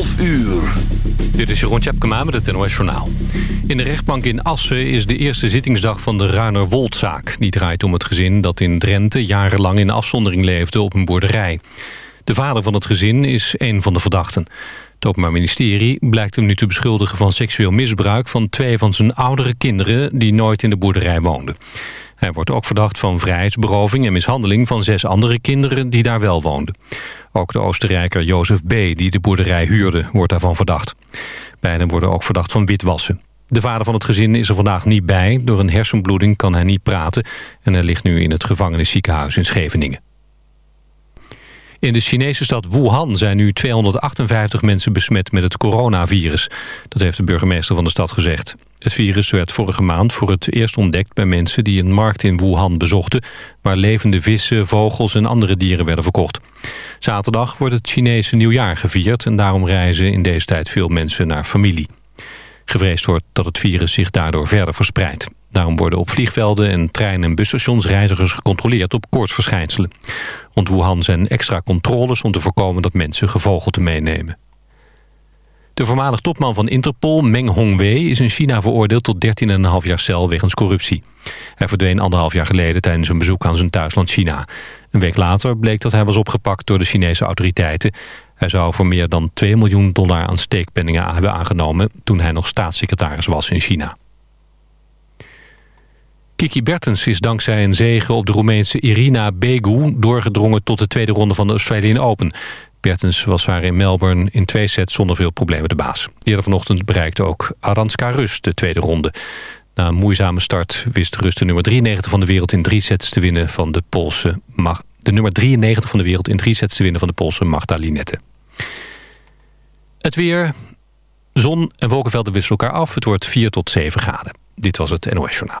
12 uur. Dit is Jeroen Tjepkema met het NOS Journaal. In de rechtbank in Assen is de eerste zittingsdag van de Ruinerwoldzaak. Die draait om het gezin dat in Drenthe jarenlang in afzondering leefde op een boerderij. De vader van het gezin is een van de verdachten. Het Openbaar Ministerie blijkt hem nu te beschuldigen van seksueel misbruik... van twee van zijn oudere kinderen die nooit in de boerderij woonden. Hij wordt ook verdacht van vrijheidsberoving en mishandeling van zes andere kinderen die daar wel woonden. Ook de Oostenrijker Jozef B., die de boerderij huurde, wordt daarvan verdacht. Beiden worden ook verdacht van witwassen. De vader van het gezin is er vandaag niet bij. Door een hersenbloeding kan hij niet praten en hij ligt nu in het gevangenisziekenhuis in Scheveningen. In de Chinese stad Wuhan zijn nu 258 mensen besmet met het coronavirus. Dat heeft de burgemeester van de stad gezegd. Het virus werd vorige maand voor het eerst ontdekt bij mensen die een markt in Wuhan bezochten... waar levende vissen, vogels en andere dieren werden verkocht. Zaterdag wordt het Chinese nieuwjaar gevierd... en daarom reizen in deze tijd veel mensen naar familie. Gevreesd wordt dat het virus zich daardoor verder verspreidt. Daarom worden op vliegvelden en trein- en busstations reizigers gecontroleerd op koortsverschijnselen. Rond Wuhan zijn extra controles om te voorkomen dat mensen gevogelte meenemen. De voormalig topman van Interpol, Meng Hongwei, is in China veroordeeld tot 13,5 jaar cel wegens corruptie. Hij verdween anderhalf jaar geleden tijdens een bezoek aan zijn thuisland China. Een week later bleek dat hij was opgepakt door de Chinese autoriteiten. Hij zou voor meer dan 2 miljoen dollar aan steekpenningen hebben aangenomen toen hij nog staatssecretaris was in China. Kiki Bertens is dankzij een zege op de Roemeense Irina Begu... doorgedrongen tot de tweede ronde van de Australian Open. Bertens was haar in Melbourne in twee sets zonder veel problemen de baas. Eerder vanochtend bereikte ook Aranska Rus de tweede ronde. Na een moeizame start wist Rus de nummer 93 van de wereld in drie sets te winnen van de Poolse... Mag de nummer 93 van de wereld in drie sets te winnen van de Poolse Magda Linette. Het weer, zon en wolkenvelden wisselen elkaar af. Het wordt 4 tot 7 graden. Dit was het NOS Journaal.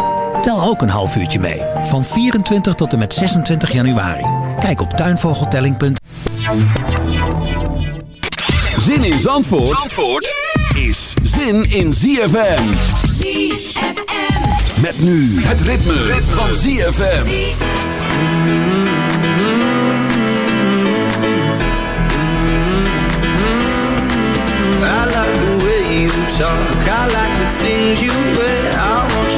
Tel ook een half uurtje mee, van 24 tot en met 26 januari. Kijk op tuinvogeltelling.nl Zin in Zandvoort, Zandvoort is zin in ZFM. ZFM. Met nu het ritme, van ZFM. I like the way you talk. I like the things you wear.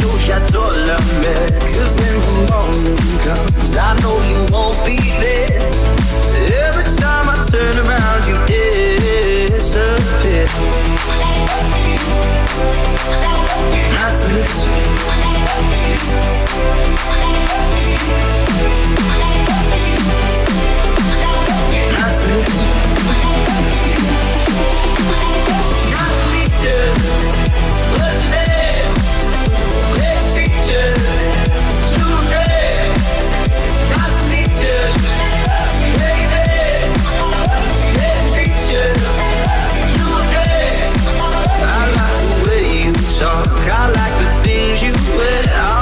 knew you to love me when the morning comes I know you won't be there Every time I turn around you disappear. Nice to meet you. but I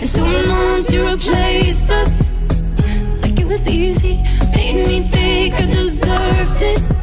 And two months to replace us. Like it was easy, made me think I deserved it.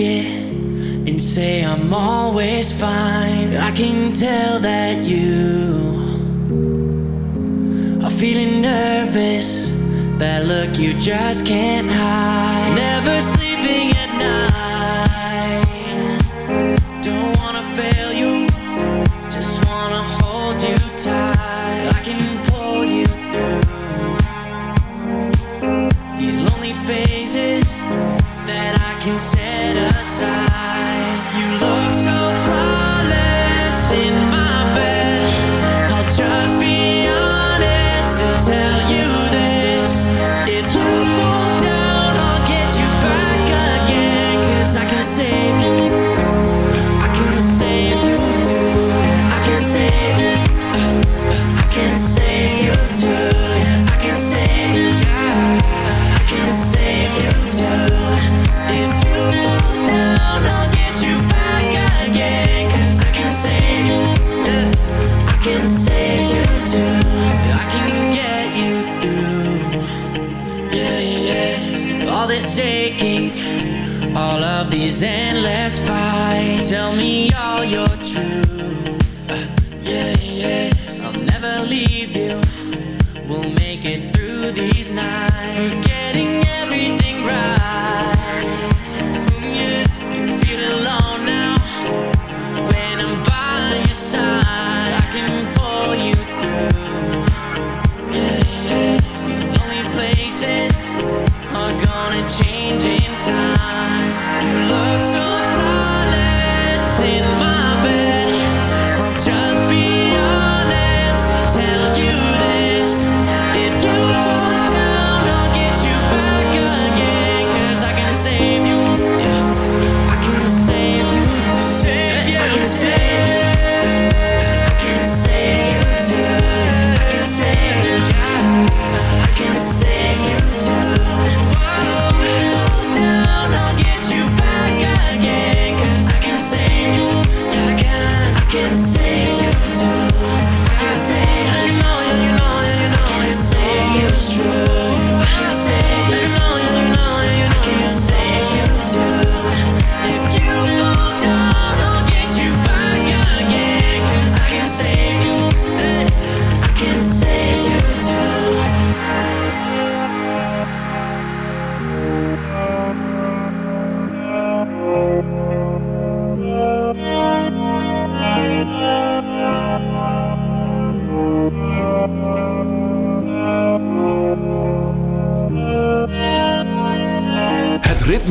and say I'm always fine. I can tell that you are feeling nervous. That look you just can't hide. Never. taking all of these endless fights. Tell me all your truth. Uh, yeah, yeah. I'll never leave you. We'll make it through these nights. Forgetting everything right.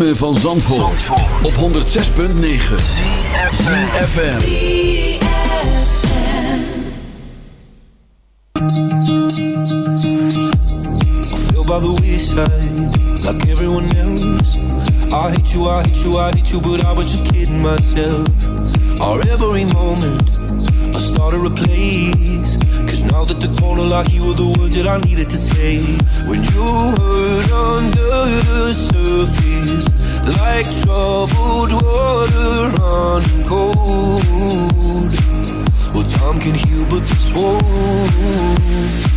Ritme van Zandvoort, op 106.9 CFFM feel by the wayside like everyone else. I hate you, I hate you, I hate you, but I was just kidding myself. Our every moment, I started a place. Cause now that the corner lock, you were the words that I needed to say. When you hurt under the surface, like troubled water running cold. Well, time can heal, but this won't.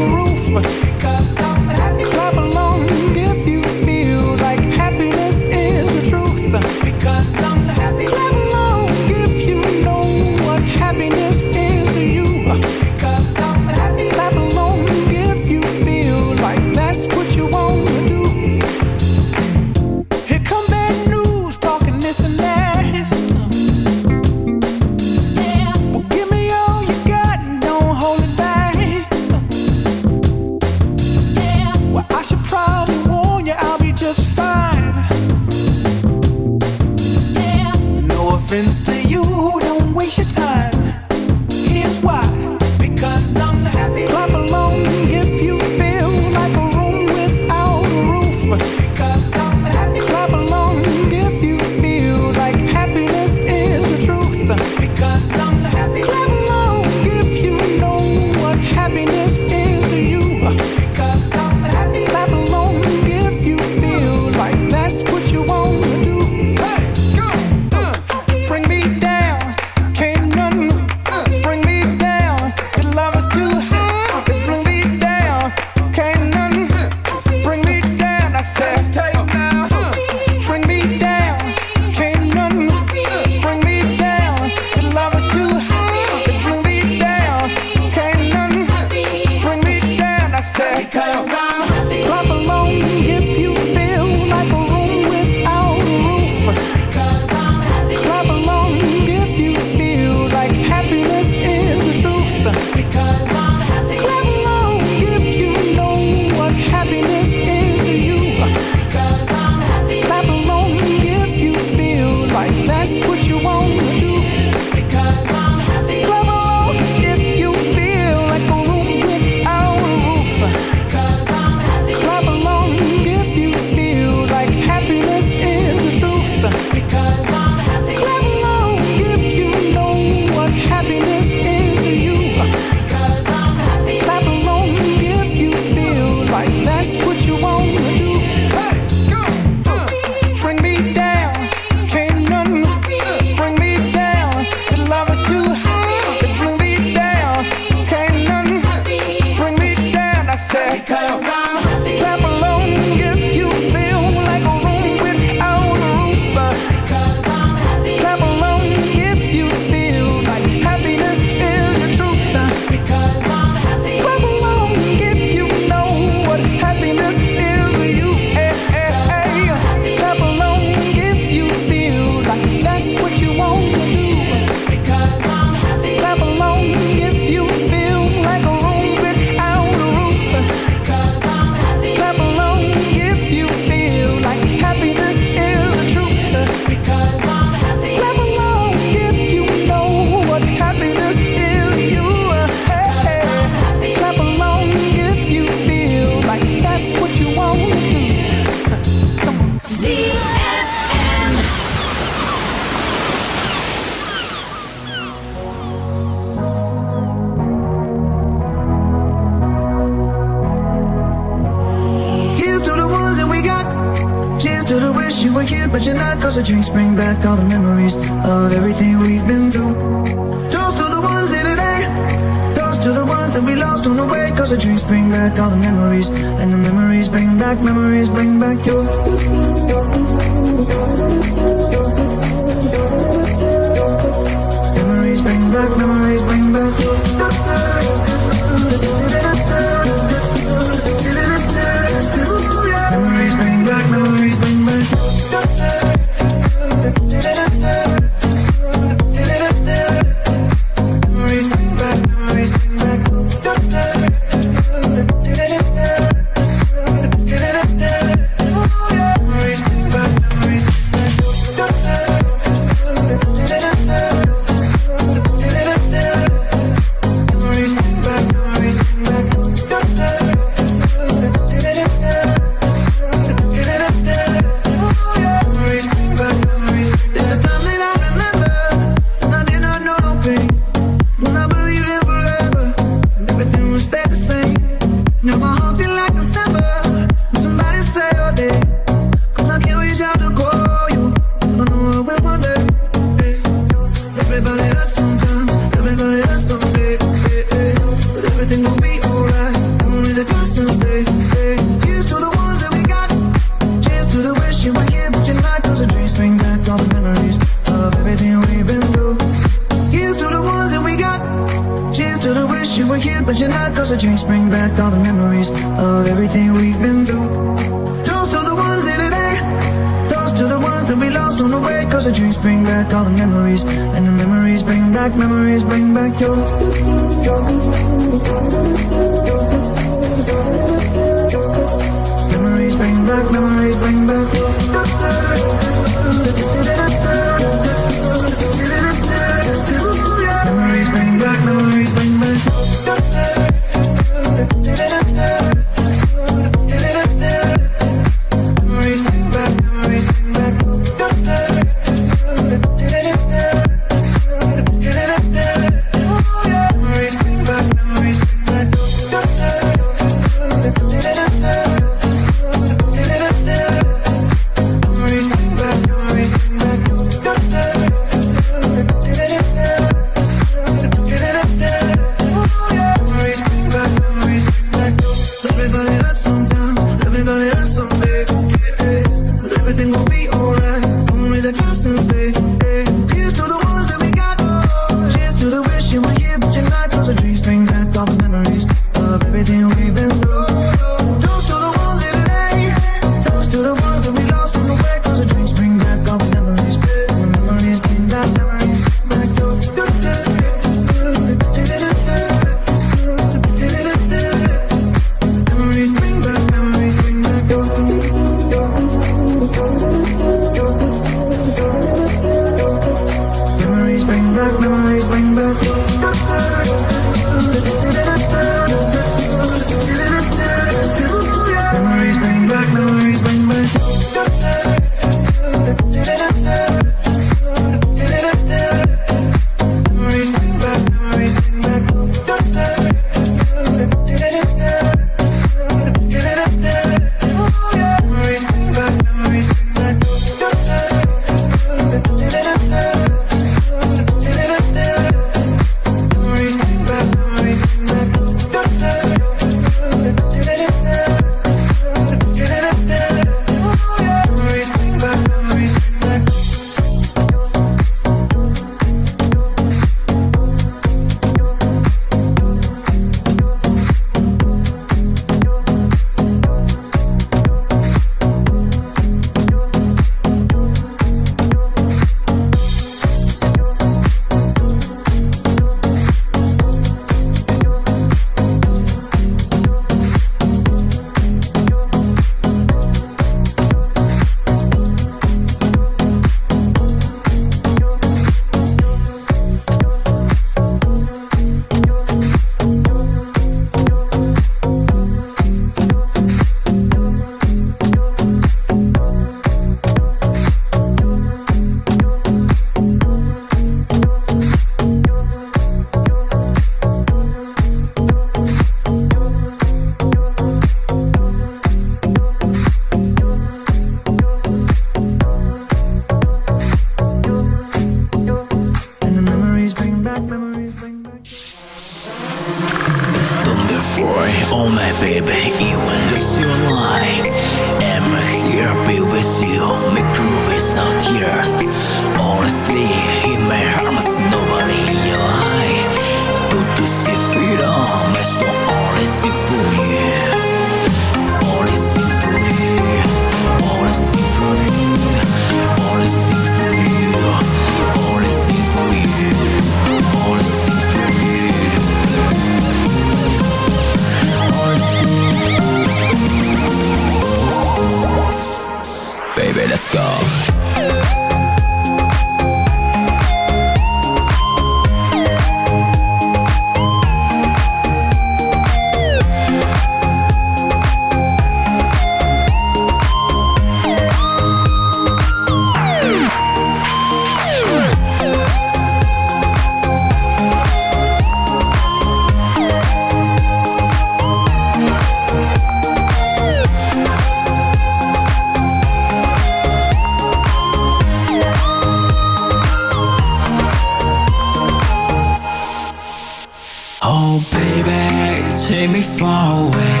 far away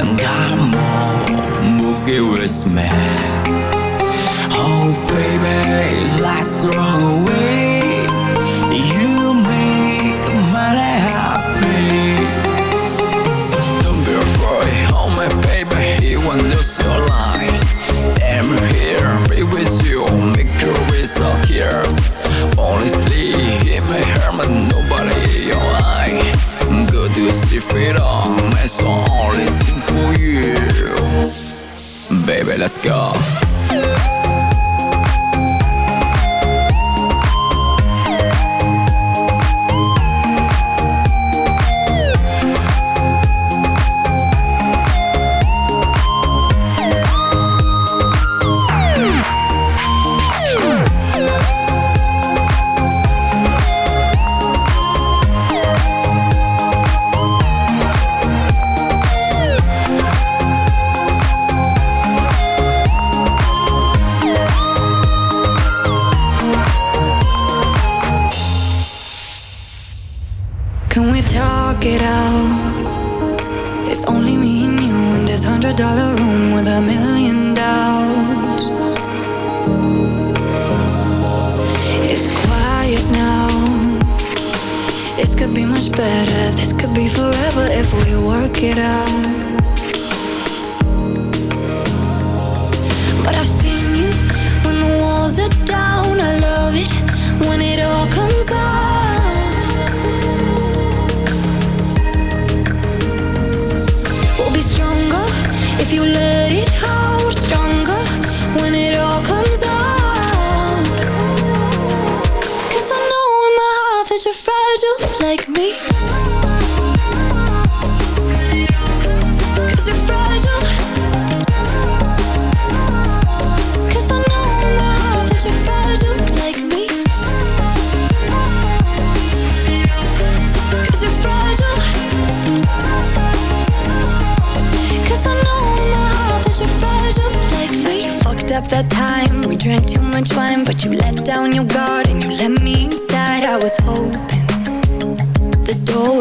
And got a more boogie with me. Oh baby, let's throw Let's go.